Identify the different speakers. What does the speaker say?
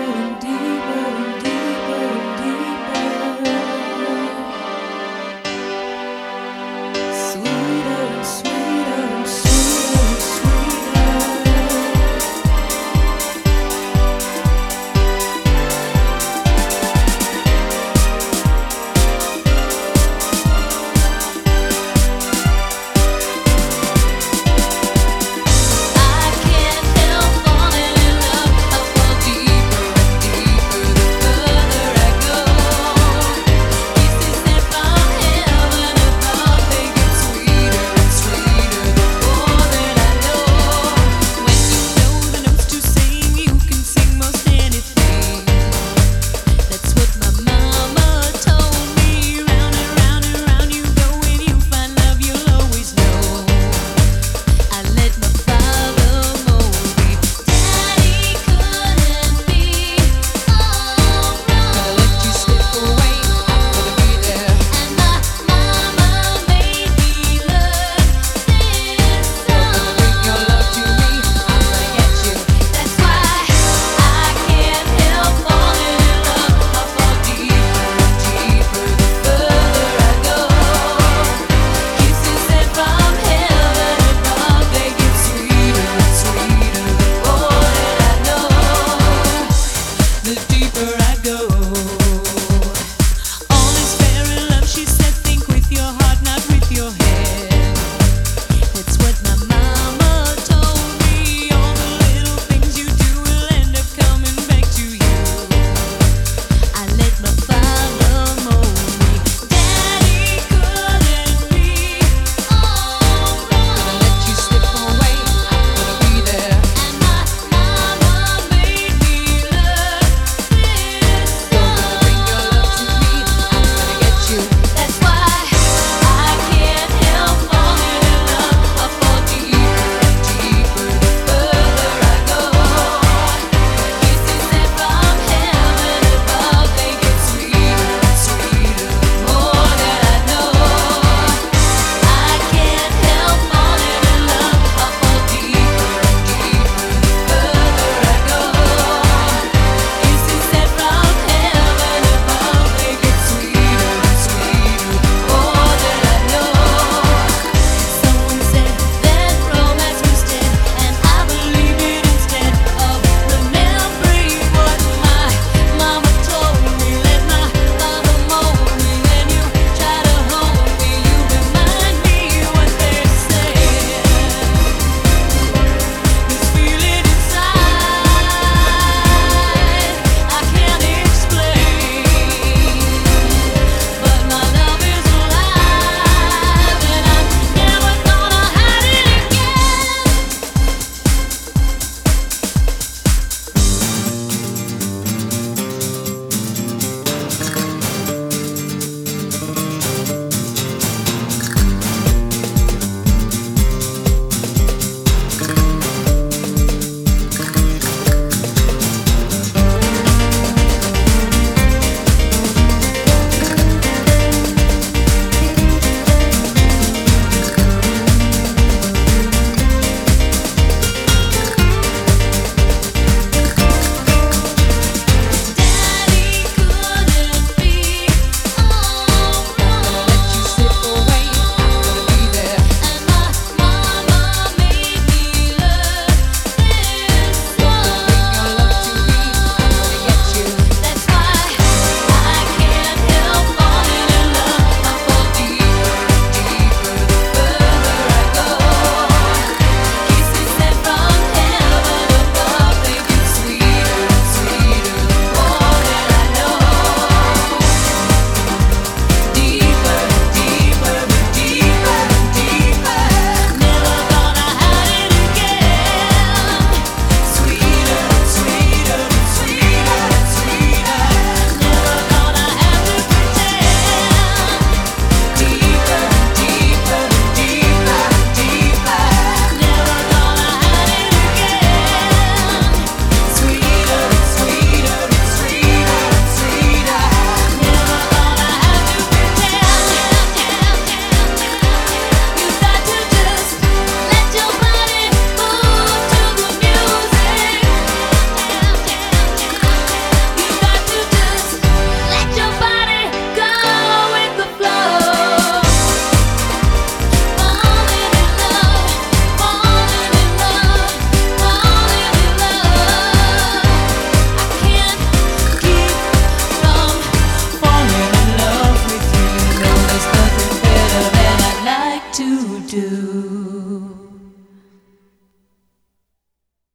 Speaker 1: you